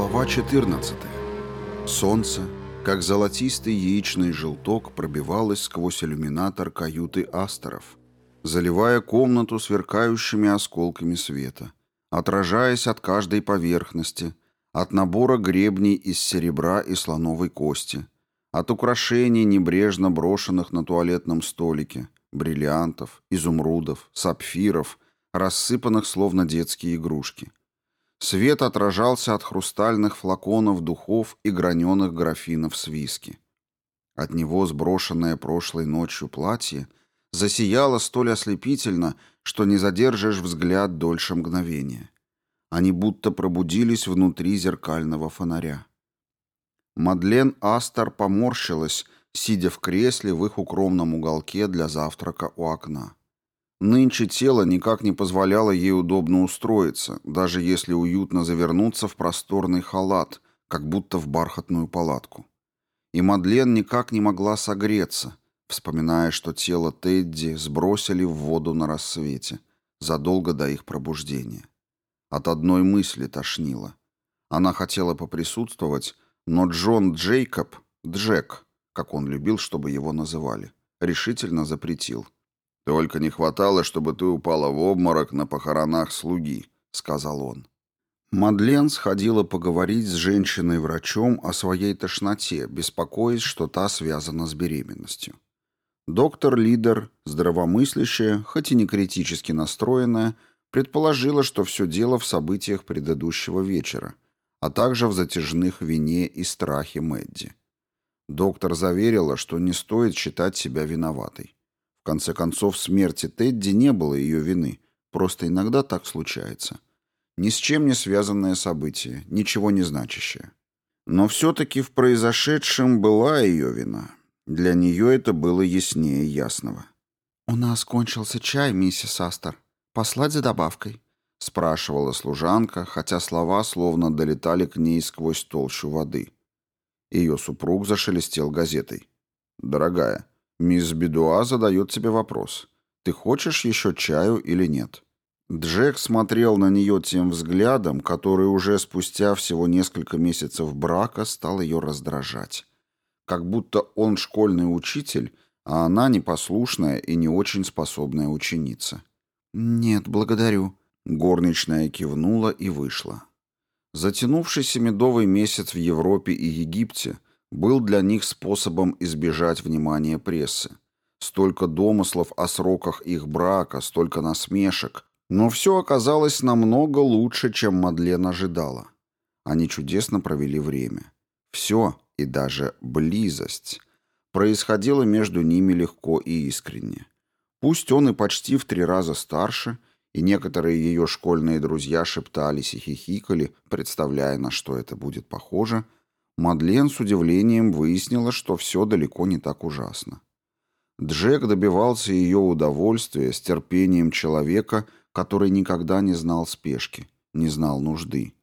Глава 14. Солнце, как золотистый яичный желток, пробивалось сквозь иллюминатор каюты астеров, заливая комнату сверкающими осколками света, отражаясь от каждой поверхности, от набора гребней из серебра и слоновой кости, от украшений, небрежно брошенных на туалетном столике, бриллиантов, изумрудов, сапфиров, рассыпанных словно детские игрушки – Свет отражался от хрустальных флаконов духов и граненых графинов с виски. От него сброшенное прошлой ночью платье засияло столь ослепительно, что не задержишь взгляд дольше мгновения. Они будто пробудились внутри зеркального фонаря. Мадлен Астер поморщилась, сидя в кресле в их укромном уголке для завтрака у окна. Нынче тело никак не позволяло ей удобно устроиться, даже если уютно завернуться в просторный халат, как будто в бархатную палатку. И Мадлен никак не могла согреться, вспоминая, что тело Тедди сбросили в воду на рассвете, задолго до их пробуждения. От одной мысли тошнило. Она хотела поприсутствовать, но Джон Джейкоб, Джек, как он любил, чтобы его называли, решительно запретил – «Только не хватало, чтобы ты упала в обморок на похоронах слуги», — сказал он. Мадлен сходила поговорить с женщиной-врачом о своей тошноте, беспокоясь, что та связана с беременностью. Доктор-лидер, здравомыслящая, хоть и не критически настроенная, предположила, что все дело в событиях предыдущего вечера, а также в затяжных вине и страхе Мэдди. Доктор заверила, что не стоит считать себя виноватой конце концов, смерти Тедди не было ее вины. Просто иногда так случается. Ни с чем не связанное событие, ничего не значащее. Но все-таки в произошедшем была ее вина. Для нее это было яснее ясного. «У нас кончился чай, миссис Астер. Послать за добавкой?» — спрашивала служанка, хотя слова словно долетали к ней сквозь толщу воды. Ее супруг зашелестел газетой. «Дорогая, Мисс Бедуа задает тебе вопрос. Ты хочешь еще чаю или нет? Джек смотрел на нее тем взглядом, который уже спустя всего несколько месяцев брака стал ее раздражать. Как будто он школьный учитель, а она непослушная и не очень способная ученица. «Нет, благодарю», — горничная кивнула и вышла. Затянувшийся медовый месяц в Европе и Египте — был для них способом избежать внимания прессы. Столько домыслов о сроках их брака, столько насмешек. Но все оказалось намного лучше, чем Мадлен ожидала. Они чудесно провели время. Все, и даже близость, происходило между ними легко и искренне. Пусть он и почти в три раза старше, и некоторые ее школьные друзья шептались и хихикали, представляя, на что это будет похоже – Мадлен с удивлением выяснила, что все далеко не так ужасно. Джек добивался ее удовольствия с терпением человека, который никогда не знал спешки, не знал нужды.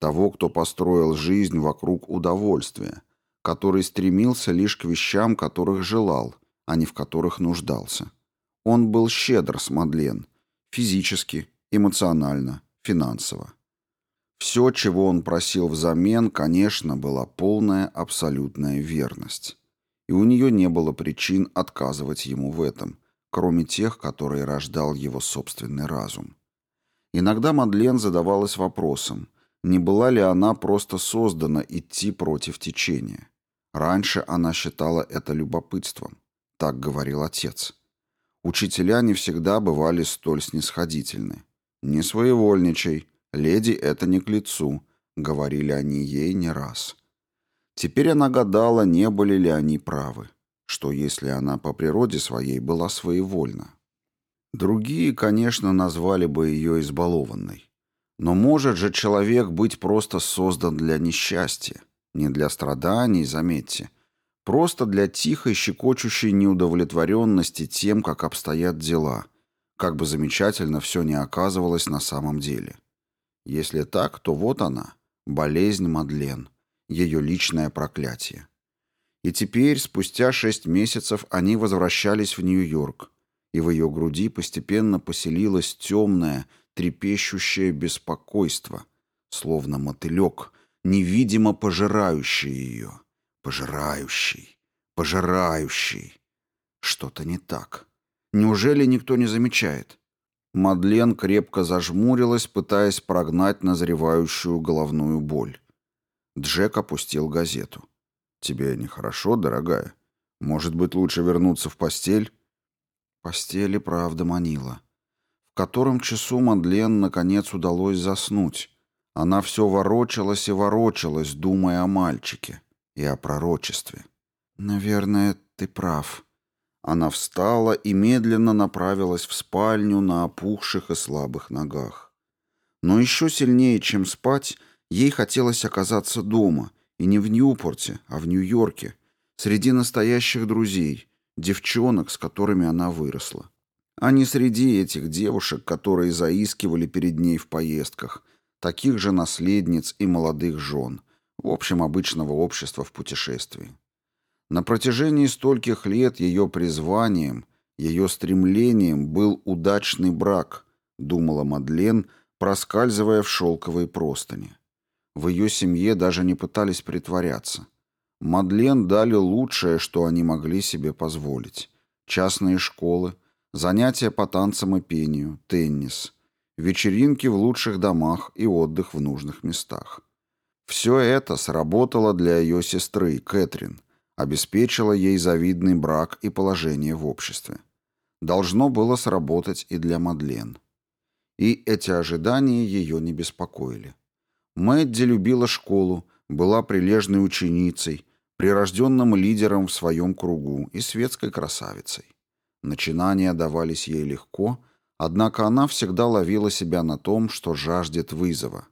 Того, кто построил жизнь вокруг удовольствия, который стремился лишь к вещам, которых желал, а не в которых нуждался. Он был щедр с Мадлен, физически, эмоционально, финансово. Все, чего он просил взамен, конечно, была полная абсолютная верность. И у нее не было причин отказывать ему в этом, кроме тех, которые рождал его собственный разум. Иногда Мадлен задавалась вопросом, не была ли она просто создана идти против течения. Раньше она считала это любопытством. Так говорил отец. Учителя не всегда бывали столь снисходительны. «Не своевольничай», Леди это не к лицу, говорили они ей не раз. Теперь она гадала, не были ли они правы, что если она по природе своей была своевольна. Другие, конечно, назвали бы ее избалованной. Но может же человек быть просто создан для несчастья, не для страданий, заметьте, просто для тихой щекочущей неудовлетворенности тем, как обстоят дела, как бы замечательно все не оказывалось на самом деле. Если так, то вот она, болезнь Мадлен, ее личное проклятие. И теперь, спустя шесть месяцев, они возвращались в Нью-Йорк, и в ее груди постепенно поселилось темное, трепещущее беспокойство, словно мотылек, невидимо пожирающий ее. Пожирающий, пожирающий. Что-то не так. Неужели никто не замечает? Мадлен крепко зажмурилась, пытаясь прогнать назревающую головную боль. Джек опустил газету. «Тебе нехорошо, дорогая? Может быть, лучше вернуться в постель?» Постели правда манила. В котором часу Мадлен, наконец, удалось заснуть. Она все ворочалась и ворочалась, думая о мальчике и о пророчестве. «Наверное, ты прав», она встала и медленно направилась в спальню на опухших и слабых ногах. Но еще сильнее, чем спать, ей хотелось оказаться дома, и не в Ньюпорте, а в Нью-Йорке, среди настоящих друзей, девчонок, с которыми она выросла. А не среди этих девушек, которые заискивали перед ней в поездках, таких же наследниц и молодых жен, в общем, обычного общества в путешествии. На протяжении стольких лет ее призванием, ее стремлением был удачный брак, думала Мадлен, проскальзывая в шелковой простыни. В ее семье даже не пытались притворяться. Мадлен дали лучшее, что они могли себе позволить. Частные школы, занятия по танцам и пению, теннис, вечеринки в лучших домах и отдых в нужных местах. Все это сработало для ее сестры, Кэтрин – обеспечила ей завидный брак и положение в обществе. Должно было сработать и для Мадлен. И эти ожидания ее не беспокоили. Мэдди любила школу, была прилежной ученицей, прирожденным лидером в своем кругу и светской красавицей. Начинания давались ей легко, однако она всегда ловила себя на том, что жаждет вызова.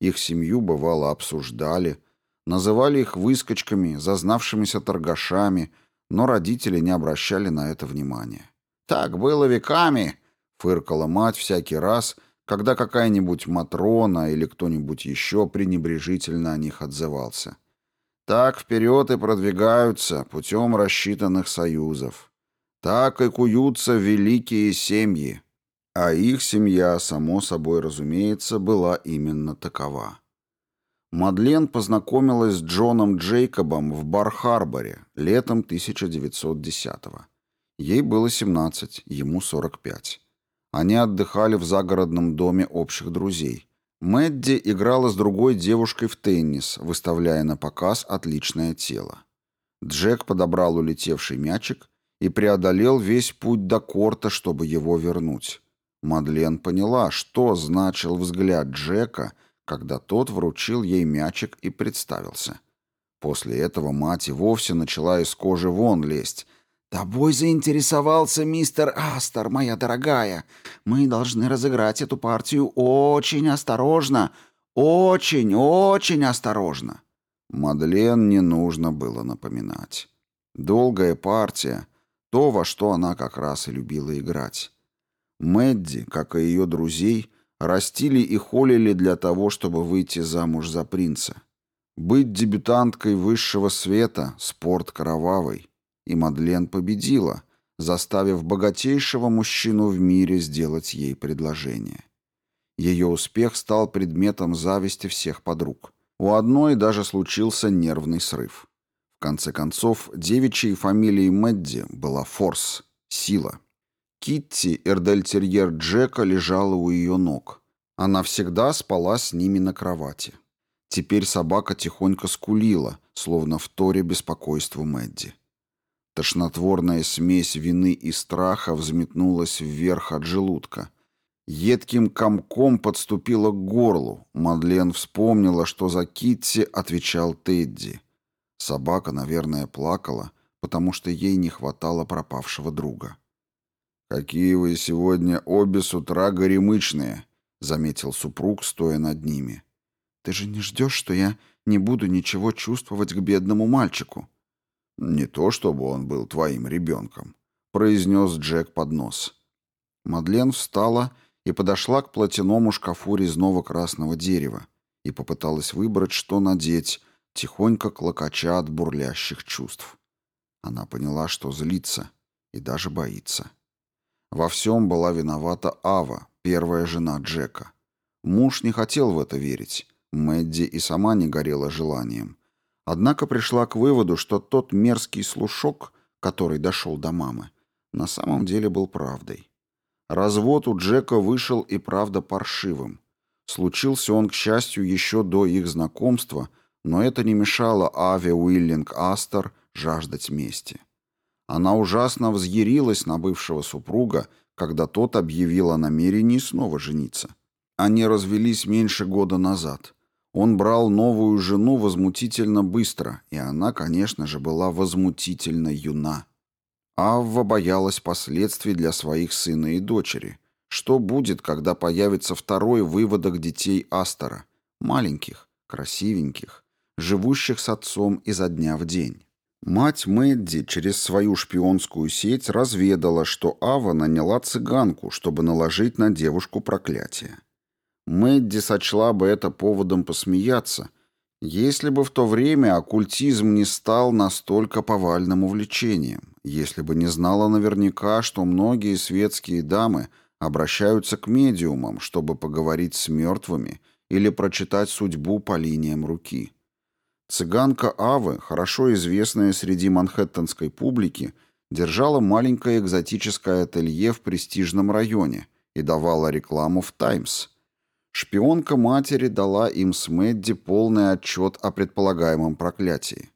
Их семью, бывало, обсуждали, называли их выскочками, зазнавшимися торгашами, но родители не обращали на это внимания. «Так было веками!» — фыркала мать всякий раз, когда какая-нибудь Матрона или кто-нибудь еще пренебрежительно о них отзывался. «Так вперед и продвигаются путем рассчитанных союзов. Так и куются великие семьи». А их семья, само собой разумеется, была именно такова. Мадлен познакомилась с Джоном Джейкобом в Бар-Харборе летом 1910-го. Ей было 17, ему 45. Они отдыхали в загородном доме общих друзей. Мэдди играла с другой девушкой в теннис, выставляя на показ отличное тело. Джек подобрал улетевший мячик и преодолел весь путь до корта, чтобы его вернуть. Мадлен поняла, что значил взгляд Джека – когда тот вручил ей мячик и представился. После этого мать и вовсе начала из кожи вон лезть. «Тобой заинтересовался мистер Астер, моя дорогая. Мы должны разыграть эту партию очень осторожно. Очень, очень осторожно». Мадлен не нужно было напоминать. Долгая партия — то, во что она как раз и любила играть. Мэдди, как и ее друзей, растили и холили для того, чтобы выйти замуж за принца. Быть дебютанткой высшего света, спорт кровавый. И Мадлен победила, заставив богатейшего мужчину в мире сделать ей предложение. Ее успех стал предметом зависти всех подруг. У одной даже случился нервный срыв. В конце концов, девичьей фамилией Мэдди была Форс – сила. Китти, эрдельтерьер Джека, лежала у ее ног. Она всегда спала с ними на кровати. Теперь собака тихонько скулила, словно в торе беспокойству Мэдди. Тошнотворная смесь вины и страха взметнулась вверх от желудка. Едким комком подступила к горлу. Мадлен вспомнила, что за Китти отвечал Тедди. Собака, наверное, плакала, потому что ей не хватало пропавшего друга. «Какие вы сегодня обе с утра горемычные», — заметил супруг, стоя над ними. «Ты же не ждешь, что я не буду ничего чувствовать к бедному мальчику?» «Не то, чтобы он был твоим ребенком», — произнес Джек под нос. Мадлен встала и подошла к платяному шкафу резного красного дерева и попыталась выбрать, что надеть, тихонько клокоча от бурлящих чувств. Она поняла, что злится и даже боится. Во всем была виновата Ава, первая жена Джека. Муж не хотел в это верить. Мэдди и сама не горела желанием. Однако пришла к выводу, что тот мерзкий слушок, который дошел до мамы, на самом деле был правдой. Развод у Джека вышел и правда паршивым. Случился он, к счастью, еще до их знакомства, но это не мешало Аве Уиллинг Астер жаждать мести. Она ужасно взъярилась на бывшего супруга, когда тот объявил о намерении снова жениться. Они развелись меньше года назад. Он брал новую жену возмутительно быстро, и она, конечно же, была возмутительно юна. Авва боялась последствий для своих сына и дочери. Что будет, когда появится второй выводок детей Астора? Маленьких, красивеньких, живущих с отцом изо дня в день. Мать Мэдди через свою шпионскую сеть разведала, что Ава наняла цыганку, чтобы наложить на девушку проклятие. Мэдди сочла бы это поводом посмеяться, если бы в то время оккультизм не стал настолько повальным увлечением, если бы не знала наверняка, что многие светские дамы обращаются к медиумам, чтобы поговорить с мертвыми или прочитать судьбу по линиям руки. Цыганка Авы, хорошо известная среди манхэттенской публики, держала маленькое экзотическое ателье в престижном районе и давала рекламу в «Таймс». Шпионка матери дала им с Мэдди полный отчет о предполагаемом проклятии.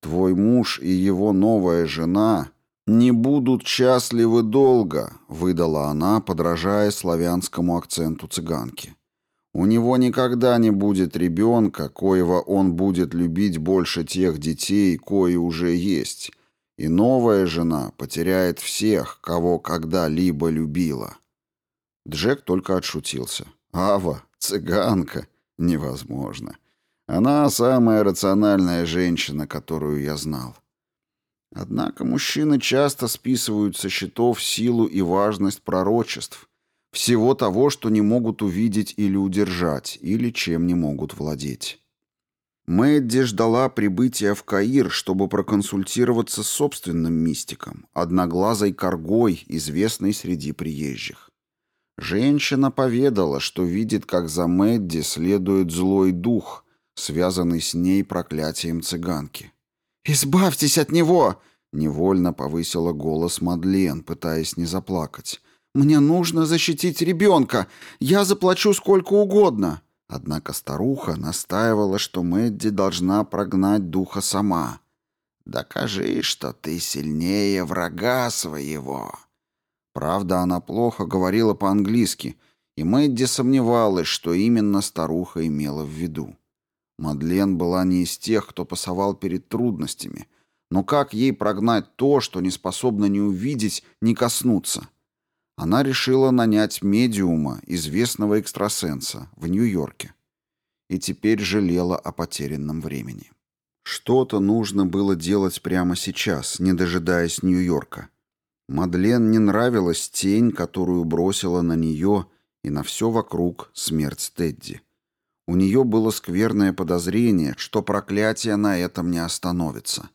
«Твой муж и его новая жена не будут счастливы долго», — выдала она, подражая славянскому акценту цыганки. У него никогда не будет ребенка, коего он будет любить больше тех детей, кои уже есть, и новая жена потеряет всех, кого когда-либо любила». Джек только отшутился. «Ава, цыганка! Невозможно. Она самая рациональная женщина, которую я знал. Однако мужчины часто списывают со счетов силу и важность пророчеств, всего того, что не могут увидеть или удержать, или чем не могут владеть. Мэдди ждала прибытия в Каир, чтобы проконсультироваться с собственным мистиком, одноглазой коргой, известной среди приезжих. Женщина поведала, что видит, как за Мэдди следует злой дух, связанный с ней проклятием цыганки. «Избавьтесь от него!» — невольно повысила голос Мадлен, пытаясь не заплакать. Мне нужно защитить ребенка. Я заплачу сколько угодно». Однако старуха настаивала, что Мэдди должна прогнать духа сама. «Докажи, что ты сильнее врага своего». Правда, она плохо говорила по-английски, и Мэдди сомневалась, что именно старуха имела в виду. Мадлен была не из тех, кто пасовал перед трудностями, но как ей прогнать то, что не способна ни увидеть, ни коснуться? она решила нанять медиума, известного экстрасенса, в Нью-Йорке. И теперь жалела о потерянном времени. Что-то нужно было делать прямо сейчас, не дожидаясь Нью-Йорка. Мадлен не нравилась тень, которую бросила на нее и на все вокруг смерть Тедди. У нее было скверное подозрение, что проклятие на этом не остановится.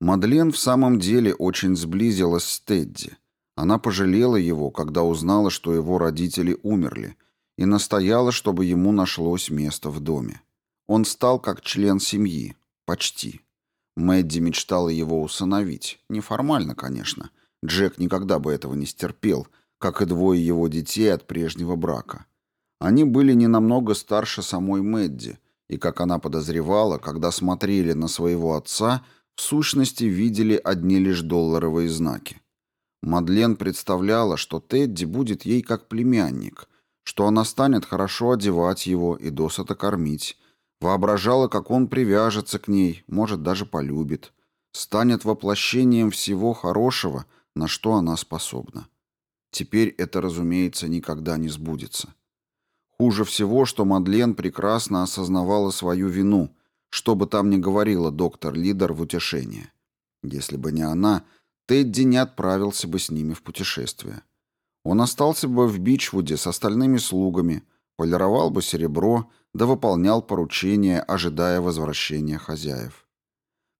Мадлен в самом деле очень сблизилась с Тедди – она пожалела его, когда узнала, что его родители умерли, и настояла, чтобы ему нашлось место в доме. Он стал как член семьи. Почти. Мэдди мечтала его усыновить. Неформально, конечно. Джек никогда бы этого не стерпел, как и двое его детей от прежнего брака. Они были не намного старше самой Мэдди, и, как она подозревала, когда смотрели на своего отца, в сущности видели одни лишь долларовые знаки. Мадлен представляла, что Тедди будет ей как племянник, что она станет хорошо одевать его и досыта кормить, воображала, как он привяжется к ней, может, даже полюбит, станет воплощением всего хорошего, на что она способна. Теперь это, разумеется, никогда не сбудется. Хуже всего, что Мадлен прекрасно осознавала свою вину, что бы там ни говорила доктор-лидер в утешение. Если бы не она, Тедди не отправился бы с ними в путешествие. Он остался бы в Бичвуде с остальными слугами, полировал бы серебро, да выполнял поручения, ожидая возвращения хозяев.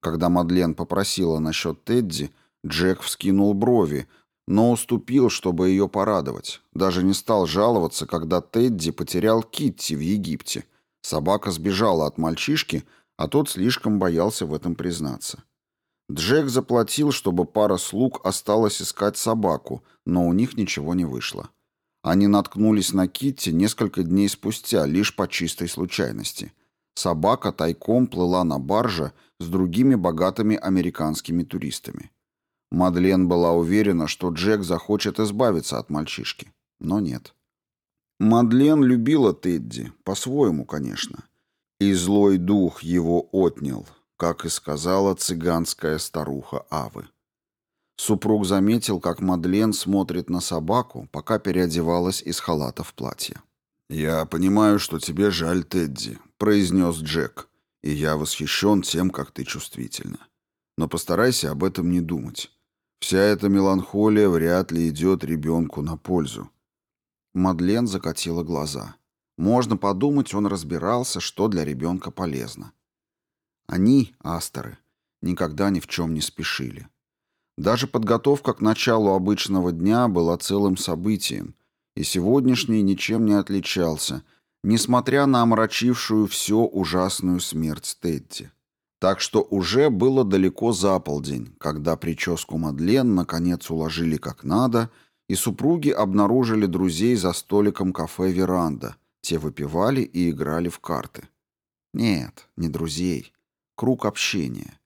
Когда Мадлен попросила насчет Тедди, Джек вскинул брови, но уступил, чтобы ее порадовать. Даже не стал жаловаться, когда Тедди потерял Китти в Египте. Собака сбежала от мальчишки, а тот слишком боялся в этом признаться. Джек заплатил, чтобы пара слуг осталась искать собаку, но у них ничего не вышло. Они наткнулись на Китти несколько дней спустя, лишь по чистой случайности. Собака тайком плыла на барже с другими богатыми американскими туристами. Мадлен была уверена, что Джек захочет избавиться от мальчишки, но нет. Мадлен любила Тедди, по-своему, конечно. И злой дух его отнял, как и сказала цыганская старуха Авы. Супруг заметил, как Мадлен смотрит на собаку, пока переодевалась из халата в платье. «Я понимаю, что тебе жаль Тедди», — произнес Джек, «и я восхищен тем, как ты чувствительна. Но постарайся об этом не думать. Вся эта меланхолия вряд ли идет ребенку на пользу». Мадлен закатила глаза. Можно подумать, он разбирался, что для ребенка полезно. Они, астеры, никогда ни в чем не спешили. Даже подготовка к началу обычного дня была целым событием, и сегодняшний ничем не отличался, несмотря на омрачившую все ужасную смерть Тедди. Так что уже было далеко за полдень, когда прическу Мадлен наконец уложили как надо, и супруги обнаружили друзей за столиком кафе «Веранда». Те выпивали и играли в карты. Нет, не друзей круг общения.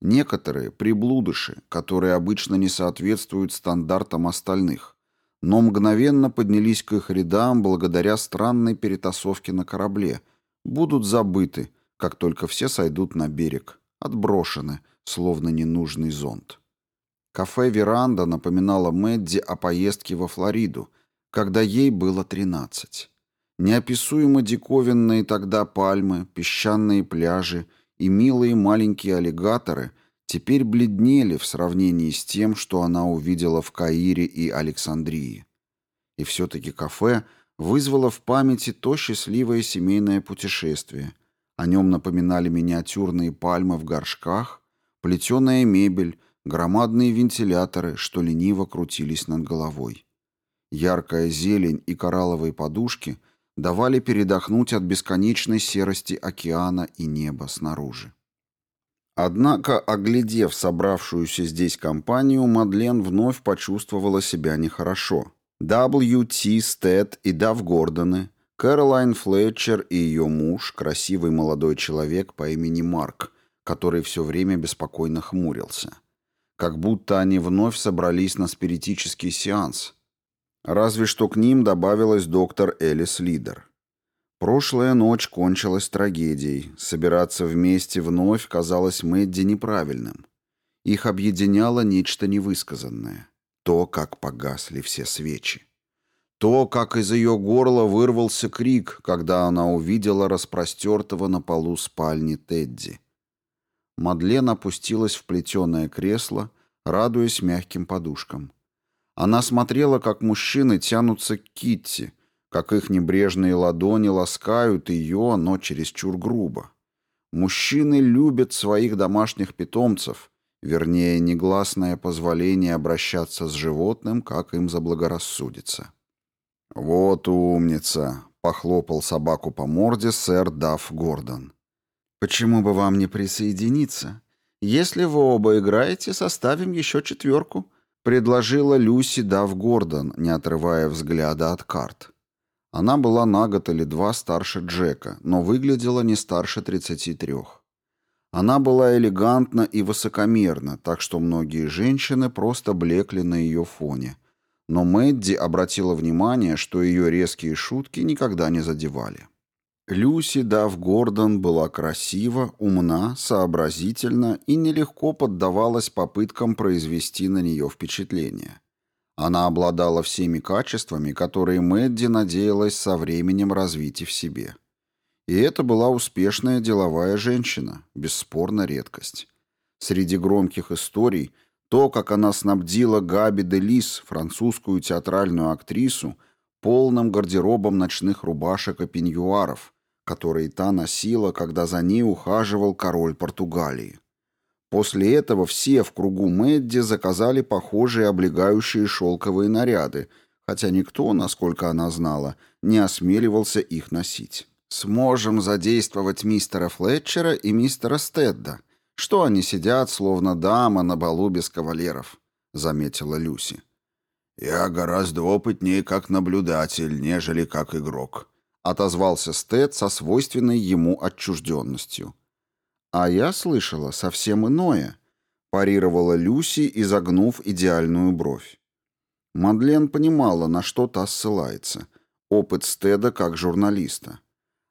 Некоторые – приблудыши, которые обычно не соответствуют стандартам остальных, но мгновенно поднялись к их рядам благодаря странной перетасовке на корабле, будут забыты, как только все сойдут на берег, отброшены, словно ненужный зонт. Кафе «Веранда» напоминало Мэдди о поездке во Флориду, когда ей было 13. Неописуемо диковинные тогда пальмы, песчаные пляжи – и милые маленькие аллигаторы теперь бледнели в сравнении с тем, что она увидела в Каире и Александрии. И все-таки кафе вызвало в памяти то счастливое семейное путешествие. О нем напоминали миниатюрные пальмы в горшках, плетеная мебель, громадные вентиляторы, что лениво крутились над головой. Яркая зелень и коралловые подушки — давали передохнуть от бесконечной серости океана и неба снаружи. Однако, оглядев собравшуюся здесь компанию, Мадлен вновь почувствовала себя нехорошо. W.T. Стэд и Дав Гордоны, Кэролайн Флетчер и ее муж, красивый молодой человек по имени Марк, который все время беспокойно хмурился. Как будто они вновь собрались на спиритический сеанс – Разве что к ним добавилась доктор Элис Лидер. Прошлая ночь кончилась трагедией. Собираться вместе вновь казалось Мэдди неправильным. Их объединяло нечто невысказанное. То, как погасли все свечи. То, как из ее горла вырвался крик, когда она увидела распростертого на полу спальни Тедди. Мадлен опустилась в плетеное кресло, радуясь мягким подушкам. Она смотрела, как мужчины тянутся к Китти, как их небрежные ладони ласкают ее, но чересчур грубо. Мужчины любят своих домашних питомцев, вернее, негласное позволение обращаться с животным, как им заблагорассудится. «Вот умница!» — похлопал собаку по морде сэр Дафф Гордон. «Почему бы вам не присоединиться? Если вы оба играете, составим еще четверку», предложила Люси Дав Гордон, не отрывая взгляда от карт. Она была на год или два старше Джека, но выглядела не старше 33. Она была элегантна и высокомерна, так что многие женщины просто блекли на ее фоне. Но Мэдди обратила внимание, что ее резкие шутки никогда не задевали. Люси Дав Гордон была красива, умна, сообразительна и нелегко поддавалась попыткам произвести на нее впечатление. Она обладала всеми качествами, которые Мэдди надеялась со временем развить и в себе. И это была успешная деловая женщина, бесспорно редкость. Среди громких историй то, как она снабдила Габи де Лис, французскую театральную актрису, полным гардеробом ночных рубашек и пеньюаров – который та носила, когда за ней ухаживал король Португалии. После этого все в кругу Мэдди заказали похожие облегающие шелковые наряды, хотя никто, насколько она знала, не осмеливался их носить. «Сможем задействовать мистера Флетчера и мистера Стедда, что они сидят, словно дама на балу без кавалеров», — заметила Люси. «Я гораздо опытнее как наблюдатель, нежели как игрок», отозвался Стед со свойственной ему отчужденностью. «А я слышала совсем иное», — парировала Люси, изогнув идеальную бровь. Мадлен понимала, на что та ссылается. Опыт Стеда как журналиста.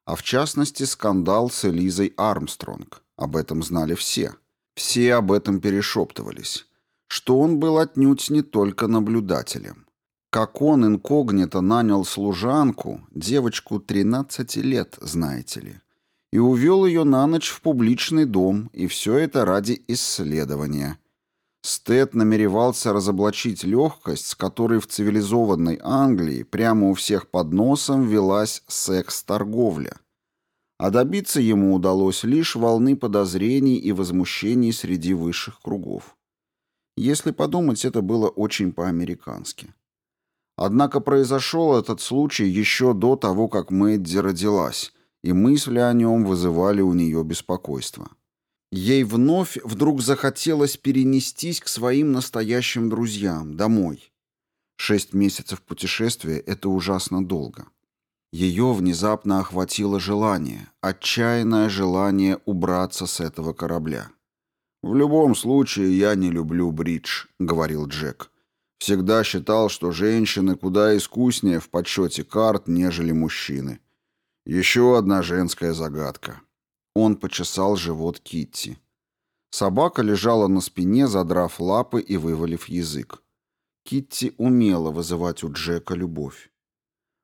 А в частности, скандал с Элизой Армстронг. Об этом знали все. Все об этом перешептывались. Что он был отнюдь не только наблюдателем как он инкогнито нанял служанку, девочку 13 лет, знаете ли, и увел ее на ночь в публичный дом, и все это ради исследования. Стэд намеревался разоблачить легкость, с которой в цивилизованной Англии прямо у всех под носом велась секс-торговля. А добиться ему удалось лишь волны подозрений и возмущений среди высших кругов. Если подумать, это было очень по-американски. Однако произошел этот случай еще до того, как Мэдди родилась, и мысли о нем вызывали у нее беспокойство. Ей вновь вдруг захотелось перенестись к своим настоящим друзьям, домой. Шесть месяцев путешествия — это ужасно долго. Ее внезапно охватило желание, отчаянное желание убраться с этого корабля. «В любом случае, я не люблю бридж», — говорил Джек. Всегда считал, что женщины куда искуснее в подсчете карт, нежели мужчины. Еще одна женская загадка. Он почесал живот Китти. Собака лежала на спине, задрав лапы и вывалив язык. Китти умела вызывать у Джека любовь.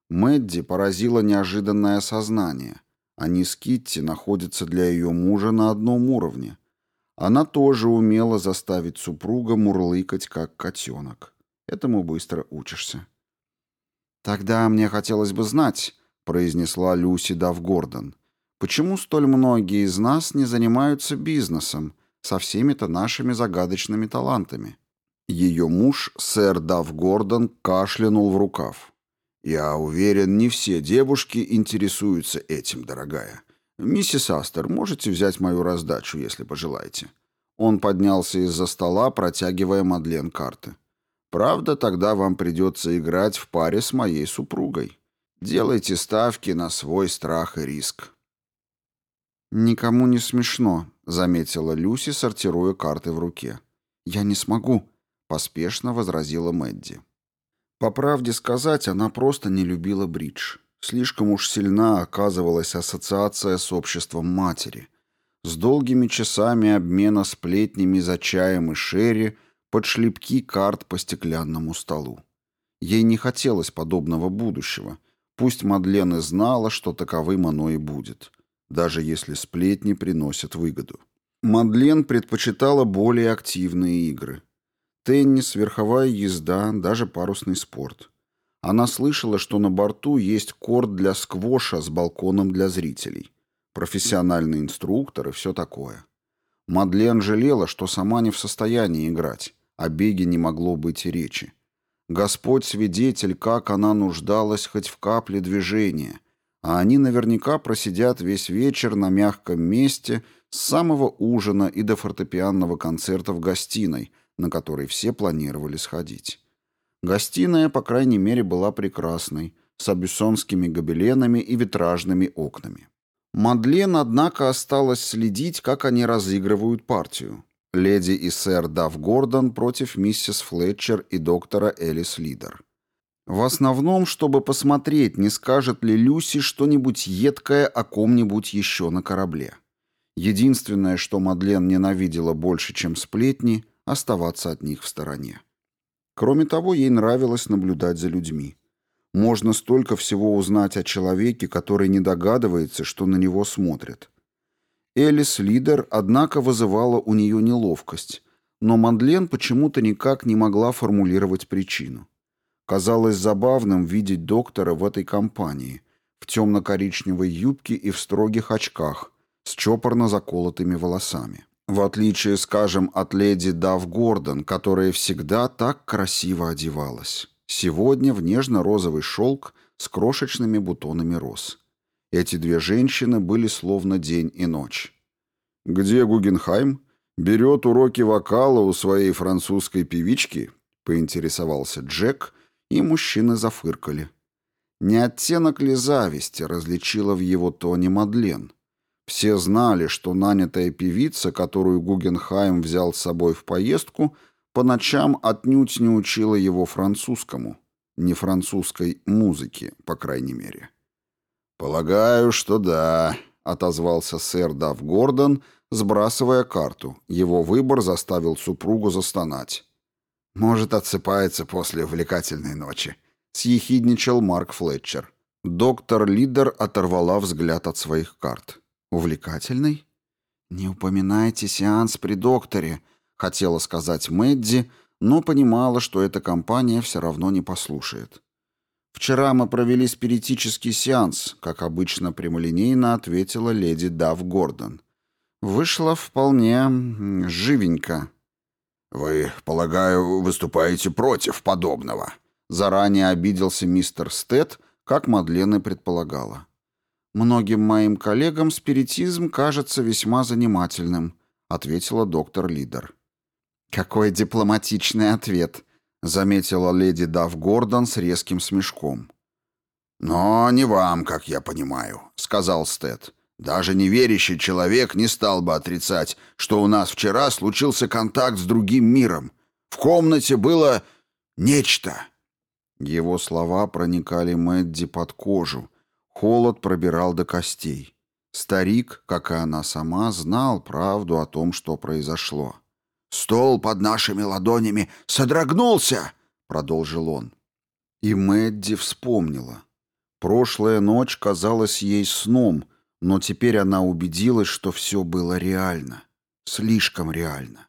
Мэдди поразило неожиданное сознание. Они с Китти находятся для ее мужа на одном уровне. Она тоже умела заставить супруга мурлыкать, как котенок. Этому быстро учишься. «Тогда мне хотелось бы знать», — произнесла Люси Дав Гордон, «почему столь многие из нас не занимаются бизнесом со всеми-то нашими загадочными талантами?» Ее муж, сэр Дав Гордон, кашлянул в рукав. «Я уверен, не все девушки интересуются этим, дорогая. Миссис Астер, можете взять мою раздачу, если пожелаете?» Он поднялся из-за стола, протягивая Мадлен карты. Правда, тогда вам придется играть в паре с моей супругой. Делайте ставки на свой страх и риск». «Никому не смешно», — заметила Люси, сортируя карты в руке. «Я не смогу», — поспешно возразила Мэдди. По правде сказать, она просто не любила бридж. Слишком уж сильна оказывалась ассоциация с обществом матери. С долгими часами обмена сплетнями за чаем и шерри — под шлепки карт по стеклянному столу. Ей не хотелось подобного будущего. Пусть Мадлен и знала, что таковым оно и будет, даже если сплетни приносят выгоду. Мадлен предпочитала более активные игры. Теннис, верховая езда, даже парусный спорт. Она слышала, что на борту есть корт для сквоша с балконом для зрителей. Профессиональный инструктор и все такое. Мадлен жалела, что сама не в состоянии играть. О беге не могло быть речи. Господь свидетель, как она нуждалась хоть в капле движения, а они наверняка просидят весь вечер на мягком месте с самого ужина и до фортепианного концерта в гостиной, на который все планировали сходить. Гостиная, по крайней мере, была прекрасной, с абюсонскими гобеленами и витражными окнами. Мадлен, однако, осталась следить, как они разыгрывают партию леди и сэр Дав Гордон против миссис Флетчер и доктора Элис Лидер. В основном, чтобы посмотреть, не скажет ли Люси что-нибудь едкое о ком-нибудь еще на корабле. Единственное, что Мадлен ненавидела больше, чем сплетни, оставаться от них в стороне. Кроме того, ей нравилось наблюдать за людьми. Можно столько всего узнать о человеке, который не догадывается, что на него смотрят – Элис, лидер, однако вызывала у нее неловкость, но Мандлен почему-то никак не могла формулировать причину. Казалось забавным видеть доктора в этой компании, в темно-коричневой юбке и в строгих очках, с чопорно заколотыми волосами. В отличие, скажем, от леди Дав Гордон, которая всегда так красиво одевалась. Сегодня в нежно-розовый шелк с крошечными бутонами роз. Эти две женщины были словно день и ночь. «Где Гугенхайм? Берет уроки вокала у своей французской певички?» — поинтересовался Джек, и мужчины зафыркали. Не оттенок ли зависти различила в его тоне Мадлен? Все знали, что нанятая певица, которую Гугенхайм взял с собой в поездку, по ночам отнюдь не учила его французскому, не французской музыке, по крайней мере. «Полагаю, что да», — отозвался сэр Дав Гордон, сбрасывая карту. Его выбор заставил супругу застонать. «Может, отсыпается после увлекательной ночи», — съехидничал Марк Флетчер. Доктор Лидер оторвала взгляд от своих карт. «Увлекательный?» «Не упоминайте сеанс при докторе», — хотела сказать Мэдди, но понимала, что эта компания все равно не послушает. «Вчера мы провели спиритический сеанс», — как обычно прямолинейно ответила леди Дав Гордон. «Вышло вполне живенько». «Вы, полагаю, выступаете против подобного?» Заранее обиделся мистер Стед, как Мадлен предполагала. «Многим моим коллегам спиритизм кажется весьма занимательным», — ответила доктор Лидер. «Какой дипломатичный ответ!» заметила леди Дав Гордон с резким смешком. «Но не вам, как я понимаю», — сказал Стэд. «Даже неверящий человек не стал бы отрицать, что у нас вчера случился контакт с другим миром. В комнате было нечто». Его слова проникали Мэдди под кожу. Холод пробирал до костей. Старик, как и она сама, знал правду о том, что произошло. Стол под нашими ладонями содрогнулся, продолжил он. И Мэдди вспомнила. Прошлая ночь казалась ей сном, но теперь она убедилась, что все было реально. Слишком реально.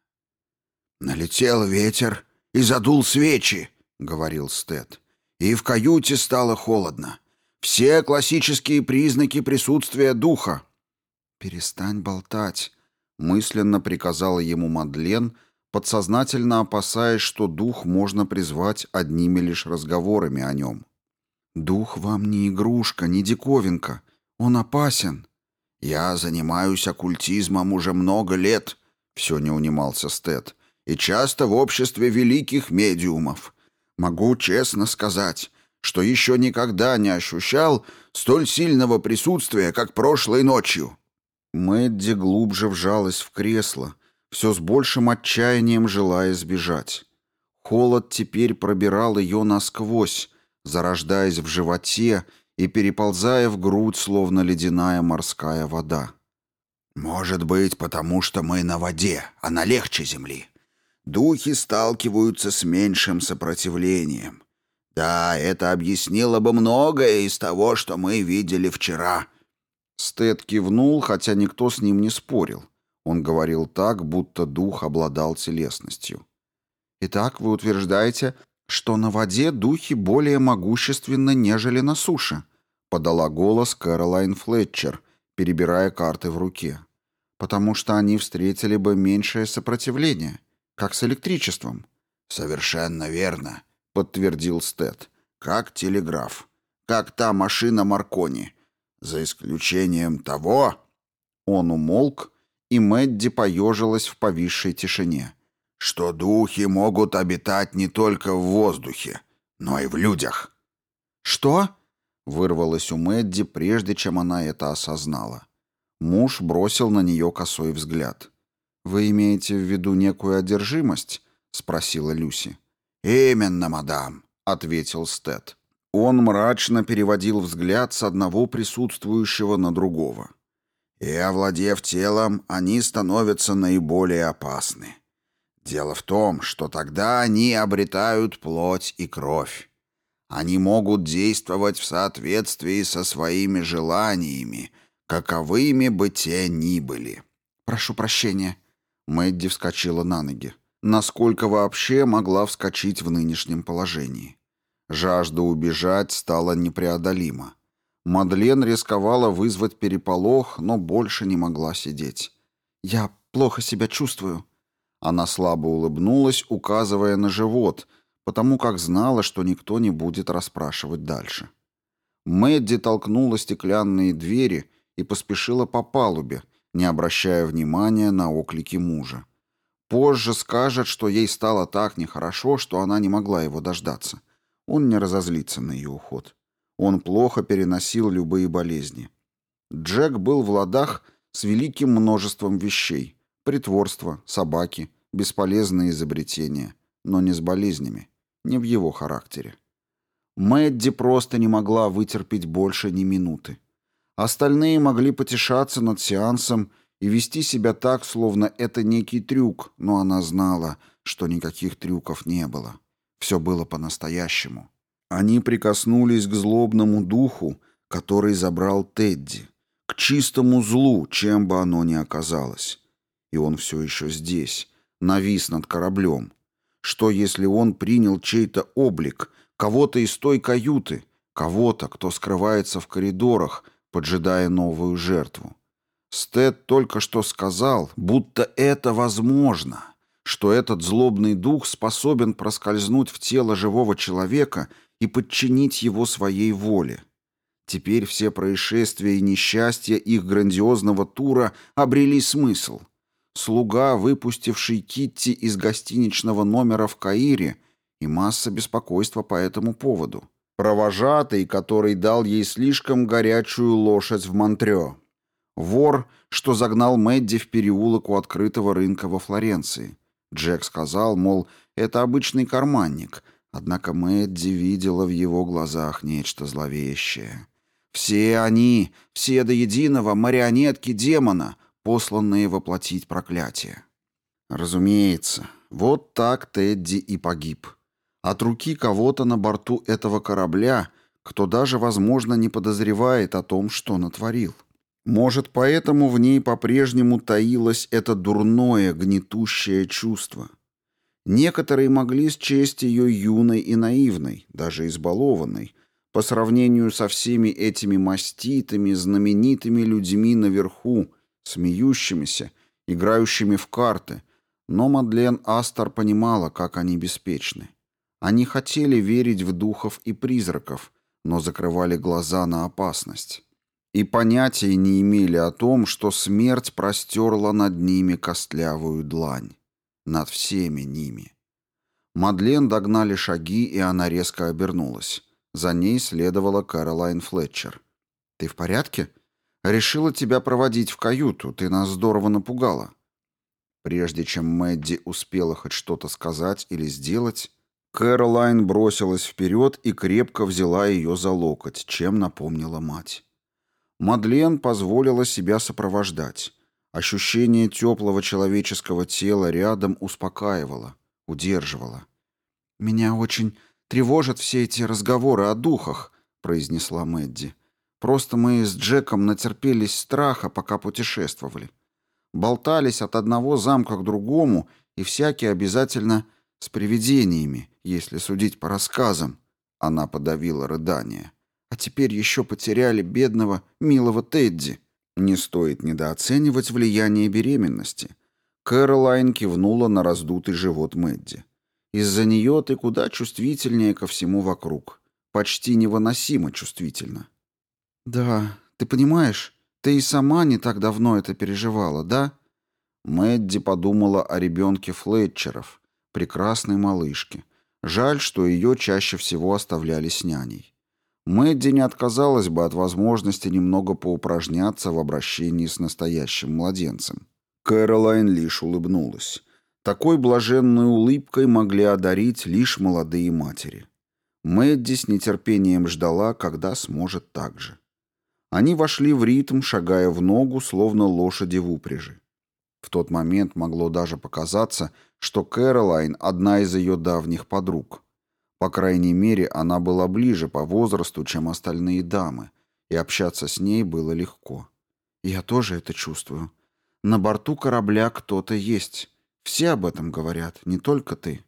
«Налетел ветер и задул свечи», — говорил Стэд. «И в каюте стало холодно. Все классические признаки присутствия духа». «Перестань болтать», мысленно приказала ему Мадлен, подсознательно опасаясь, что дух можно призвать одними лишь разговорами о нем. «Дух вам не игрушка, не диковинка. Он опасен». «Я занимаюсь оккультизмом уже много лет», — все не унимался Стед «и часто в обществе великих медиумов. Могу честно сказать, что еще никогда не ощущал столь сильного присутствия, как прошлой ночью». Мэдди глубже вжалась в кресло, все с большим отчаянием желая сбежать. Холод теперь пробирал ее насквозь, зарождаясь в животе и переползая в грудь, словно ледяная морская вода. «Может быть, потому что мы на воде, а она легче земли. Духи сталкиваются с меньшим сопротивлением. Да, это объяснило бы многое из того, что мы видели вчера», Стэд кивнул, хотя никто с ним не спорил. Он говорил так, будто дух обладал телесностью. «Итак, вы утверждаете, что на воде духи более могущественны, нежели на суше», подала голос Кэролайн Флетчер, перебирая карты в руке. «Потому что они встретили бы меньшее сопротивление, как с электричеством». «Совершенно верно», — подтвердил Стэд. «Как телеграф. Как та машина Маркони за исключением того...» Он умолк, и Мэдди поежилась в повисшей тишине. «Что духи могут обитать не только в воздухе, но и в людях». «Что?» — вырвалось у Мэдди, прежде чем она это осознала. Муж бросил на нее косой взгляд. «Вы имеете в виду некую одержимость?» — спросила Люси. «Именно, мадам», — ответил Стэд. Он мрачно переводил взгляд с одного присутствующего на другого. И, овладев телом, они становятся наиболее опасны. Дело в том, что тогда они обретают плоть и кровь. Они могут действовать в соответствии со своими желаниями, каковыми бы те ни были. «Прошу прощения». Мэдди вскочила на ноги. Насколько вообще могла вскочить в нынешнем положении? Жажда убежать стала непреодолима. Мадлен рисковала вызвать переполох, но больше не могла сидеть. «Я плохо себя чувствую». Она слабо улыбнулась, указывая на живот, потому как знала, что никто не будет расспрашивать дальше. Мэдди толкнула стеклянные двери и поспешила по палубе, не обращая внимания на оклики мужа. Позже скажет, что ей стало так нехорошо, что она не могла его дождаться. Он не разозлится на ее уход. Он плохо переносил любые болезни. Джек был в ладах с великим множеством вещей. Притворство, собаки, бесполезные изобретения. Но не с болезнями. Не в его характере. Мэдди просто не могла вытерпеть больше ни минуты. Остальные могли потешаться над сеансом и вести себя так, словно это некий трюк, но она знала, что никаких трюков не было. Все было по-настоящему. Они прикоснулись к злобному духу, который забрал Тедди, к чистому злу, чем бы оно ни оказалось. И он все еще здесь, навис над кораблем. Что, если он принял чей-то облик, кого-то из той каюты, кого-то, кто скрывается в коридорах, поджидая новую жертву? Стед только что сказал, будто это возможно что этот злобный дух способен проскользнуть в тело живого человека и подчинить его своей воле. Теперь все происшествия и несчастья их грандиозного тура обрели смысл. Слуга, выпустивший Китти из гостиничного номера в Каире, и масса беспокойства по этому поводу. Провожатый, который дал ей слишком горячую лошадь в Монтрео. Вор, что загнал Мэдди в переулок у открытого рынка во Флоренции. Джек сказал, мол, это обычный карманник, однако Мэдди видела в его глазах нечто зловещее. Все они, все до единого марионетки демона, посланные воплотить проклятие. Разумеется, вот так Тедди и погиб. От руки кого-то на борту этого корабля, кто даже, возможно, не подозревает о том, что натворил. Может, поэтому в ней по-прежнему таилось это дурное, гнетущее чувство. Некоторые могли счесть ее юной и наивной, даже избалованной, по сравнению со всеми этими маститыми, знаменитыми людьми наверху, смеющимися, играющими в карты, но Мадлен Астер понимала, как они беспечны. Они хотели верить в духов и призраков, но закрывали глаза на опасность и понятия не имели о том, что смерть простерла над ними костлявую длань. Над всеми ними. Мадлен догнали шаги, и она резко обернулась. За ней следовала Каролайн Флетчер. «Ты в порядке?» «Решила тебя проводить в каюту, ты нас здорово напугала». Прежде чем Мэдди успела хоть что-то сказать или сделать, Кэролайн бросилась вперед и крепко взяла ее за локоть, чем напомнила мать. Мадлен позволила себя сопровождать. Ощущение теплого человеческого тела рядом успокаивало, удерживало. «Меня очень тревожат все эти разговоры о духах», — произнесла Мэдди. «Просто мы с Джеком натерпелись страха, пока путешествовали. Болтались от одного замка к другому, и всякие обязательно с привидениями, если судить по рассказам». Она подавила рыдание. А теперь еще потеряли бедного, милого Тедди. Не стоит недооценивать влияние беременности. Кэролайн кивнула на раздутый живот Мэдди. Из-за нее ты куда чувствительнее ко всему вокруг. Почти невыносимо чувствительно. Да, ты понимаешь, ты и сама не так давно это переживала, да? Мэдди подумала о ребенке Флетчеров, прекрасной малышке. Жаль, что ее чаще всего оставляли с няней. Мэдди не отказалась бы от возможности немного поупражняться в обращении с настоящим младенцем. Кэролайн лишь улыбнулась. Такой блаженной улыбкой могли одарить лишь молодые матери. Мэдди с нетерпением ждала, когда сможет так же. Они вошли в ритм, шагая в ногу, словно лошади в упряжи. В тот момент могло даже показаться, что Кэролайн – одна из ее давних подруг – по крайней мере, она была ближе по возрасту, чем остальные дамы, и общаться с ней было легко. Я тоже это чувствую. На борту корабля кто-то есть. Все об этом говорят, не только ты.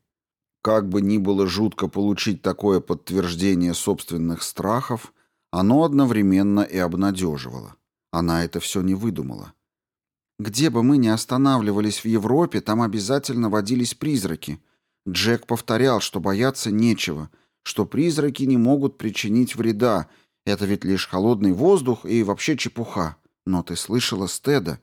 Как бы ни было жутко получить такое подтверждение собственных страхов, оно одновременно и обнадеживало. Она это все не выдумала. Где бы мы ни останавливались в Европе, там обязательно водились призраки, Джек повторял, что бояться нечего, что призраки не могут причинить вреда. Это ведь лишь холодный воздух и вообще чепуха. Но ты слышала Стеда.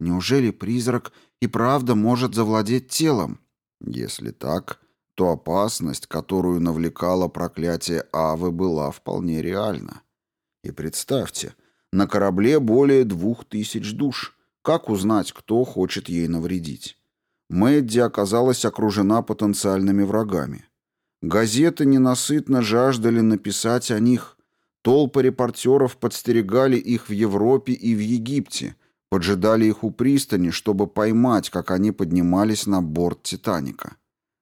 Неужели призрак и правда может завладеть телом? Если так, то опасность, которую навлекало проклятие Авы, была вполне реальна. И представьте, на корабле более двух тысяч душ. Как узнать, кто хочет ей навредить? Мэдди оказалась окружена потенциальными врагами. Газеты ненасытно жаждали написать о них. Толпы репортеров подстерегали их в Европе и в Египте, поджидали их у пристани, чтобы поймать, как они поднимались на борт «Титаника».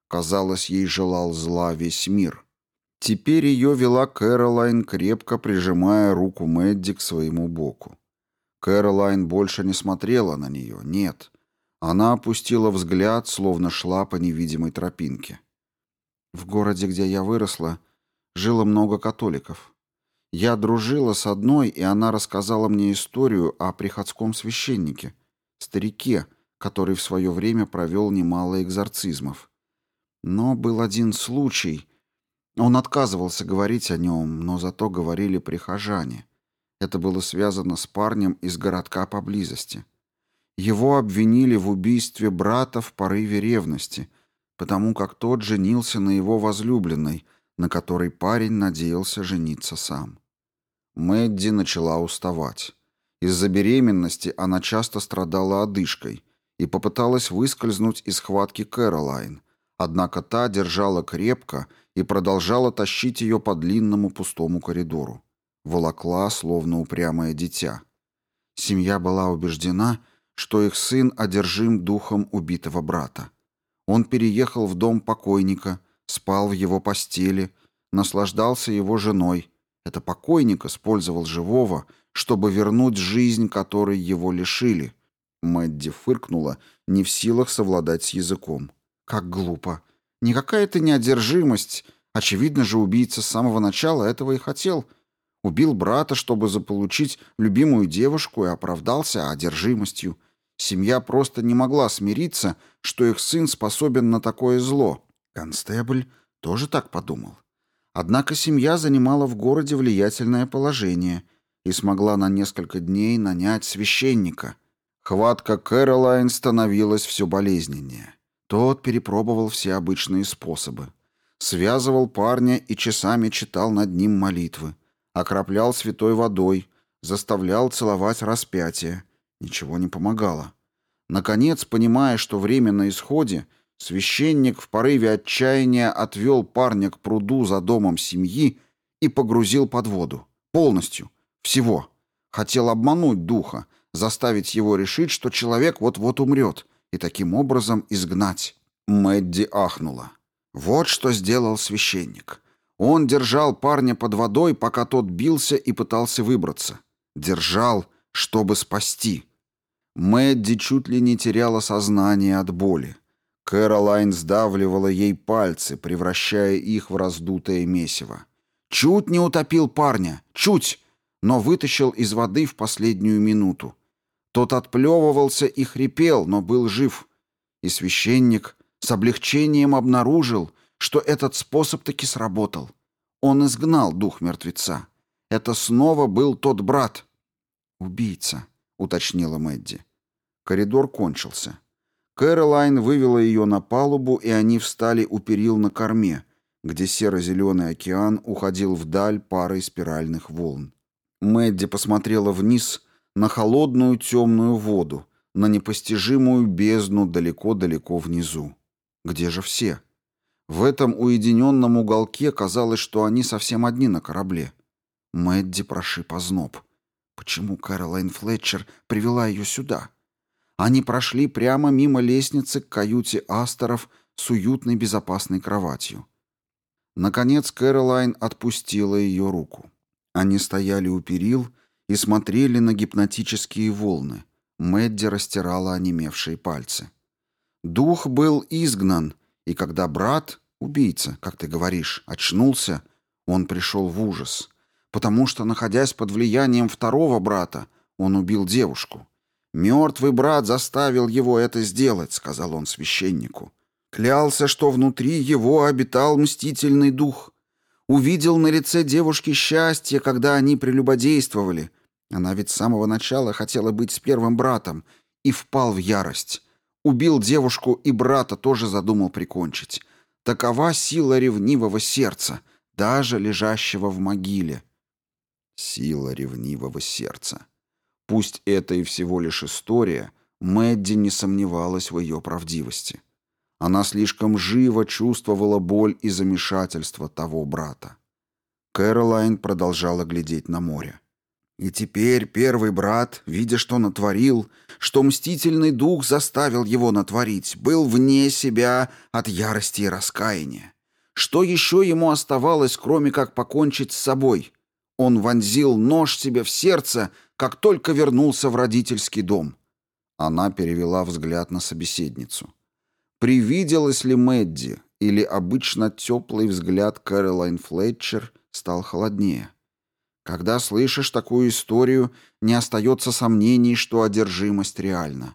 Казалось, ей желал зла весь мир. Теперь ее вела Кэролайн, крепко прижимая руку Мэдди к своему боку. Кэролайн больше не смотрела на нее, нет — она опустила взгляд, словно шла по невидимой тропинке. В городе, где я выросла, жило много католиков. Я дружила с одной, и она рассказала мне историю о приходском священнике, старике, который в свое время провел немало экзорцизмов. Но был один случай. Он отказывался говорить о нем, но зато говорили прихожане. Это было связано с парнем из городка поблизости. Его обвинили в убийстве брата в порыве ревности, потому как тот женился на его возлюбленной, на которой парень надеялся жениться сам. Мэдди начала уставать. Из-за беременности она часто страдала одышкой и попыталась выскользнуть из хватки Кэролайн, однако та держала крепко и продолжала тащить ее по длинному пустому коридору. Волокла, словно упрямое дитя. Семья была убеждена, что что их сын одержим духом убитого брата. Он переехал в дом покойника, спал в его постели, наслаждался его женой. Это покойник использовал живого, чтобы вернуть жизнь, которой его лишили. Мэдди фыркнула, не в силах совладать с языком. «Как глупо! Никакая это не одержимость. Очевидно же, убийца с самого начала этого и хотел, Убил брата, чтобы заполучить любимую девушку и оправдался одержимостью. Семья просто не могла смириться, что их сын способен на такое зло. Констебль тоже так подумал. Однако семья занимала в городе влиятельное положение и смогла на несколько дней нанять священника. Хватка Кэролайн становилась все болезненнее. Тот перепробовал все обычные способы. Связывал парня и часами читал над ним молитвы окроплял святой водой, заставлял целовать распятие. Ничего не помогало. Наконец, понимая, что время на исходе, священник в порыве отчаяния отвел парня к пруду за домом семьи и погрузил под воду. Полностью. Всего. Хотел обмануть духа, заставить его решить, что человек вот-вот умрет, и таким образом изгнать. Мэдди ахнула. Вот что сделал священник. Он держал парня под водой, пока тот бился и пытался выбраться. Держал, чтобы спасти. Мэдди чуть ли не теряла сознание от боли. Кэролайн сдавливала ей пальцы, превращая их в раздутое месиво. Чуть не утопил парня, чуть, но вытащил из воды в последнюю минуту. Тот отплевывался и хрипел, но был жив. И священник с облегчением обнаружил — что этот способ таки сработал. Он изгнал дух мертвеца. Это снова был тот брат. «Убийца», — уточнила Мэдди. Коридор кончился. Кэролайн вывела ее на палубу, и они встали у перил на корме, где серо-зеленый океан уходил вдаль парой спиральных волн. Мэдди посмотрела вниз на холодную темную воду, на непостижимую бездну далеко-далеко внизу. Где же все? В этом уединенном уголке казалось, что они совсем одни на корабле. Мэдди прошиб озноб. Почему Кэролайн Флетчер привела ее сюда? Они прошли прямо мимо лестницы к каюте Астеров с уютной безопасной кроватью. Наконец Кэролайн отпустила ее руку. Они стояли у перил и смотрели на гипнотические волны. Мэдди растирала онемевшие пальцы. Дух был изгнан — и когда брат, убийца, как ты говоришь, очнулся, он пришел в ужас, потому что, находясь под влиянием второго брата, он убил девушку. «Мертвый брат заставил его это сделать», — сказал он священнику. Клялся, что внутри его обитал мстительный дух. Увидел на лице девушки счастье, когда они прелюбодействовали. Она ведь с самого начала хотела быть с первым братом и впал в ярость. Убил девушку и брата тоже задумал прикончить. Такова сила ревнивого сердца, даже лежащего в могиле. Сила ревнивого сердца. Пусть это и всего лишь история, Мэдди не сомневалась в ее правдивости. Она слишком живо чувствовала боль и замешательство того брата. Кэролайн продолжала глядеть на море. И теперь первый брат, видя, что натворил, что мстительный дух заставил его натворить, был вне себя от ярости и раскаяния. Что еще ему оставалось, кроме как покончить с собой? Он вонзил нож себе в сердце, как только вернулся в родительский дом. Она перевела взгляд на собеседницу. Привиделась ли Мэдди, или обычно теплый взгляд Кэролайн Флетчер стал холоднее? Когда слышишь такую историю, не остается сомнений, что одержимость реальна.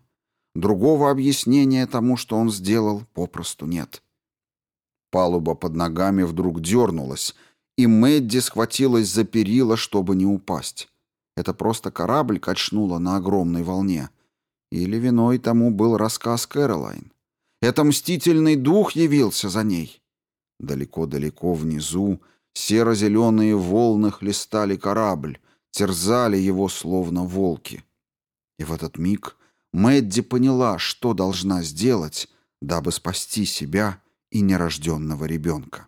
Другого объяснения тому, что он сделал, попросту нет. Палуба под ногами вдруг дернулась, и Мэдди схватилась за перила, чтобы не упасть. Это просто корабль качнуло на огромной волне. Или виной тому был рассказ Кэролайн. Это мстительный дух явился за ней. Далеко-далеко внизу Серо-зеленые волны хлестали корабль, терзали его словно волки. И в этот миг Мэдди поняла, что должна сделать, дабы спасти себя и нерожденного ребенка.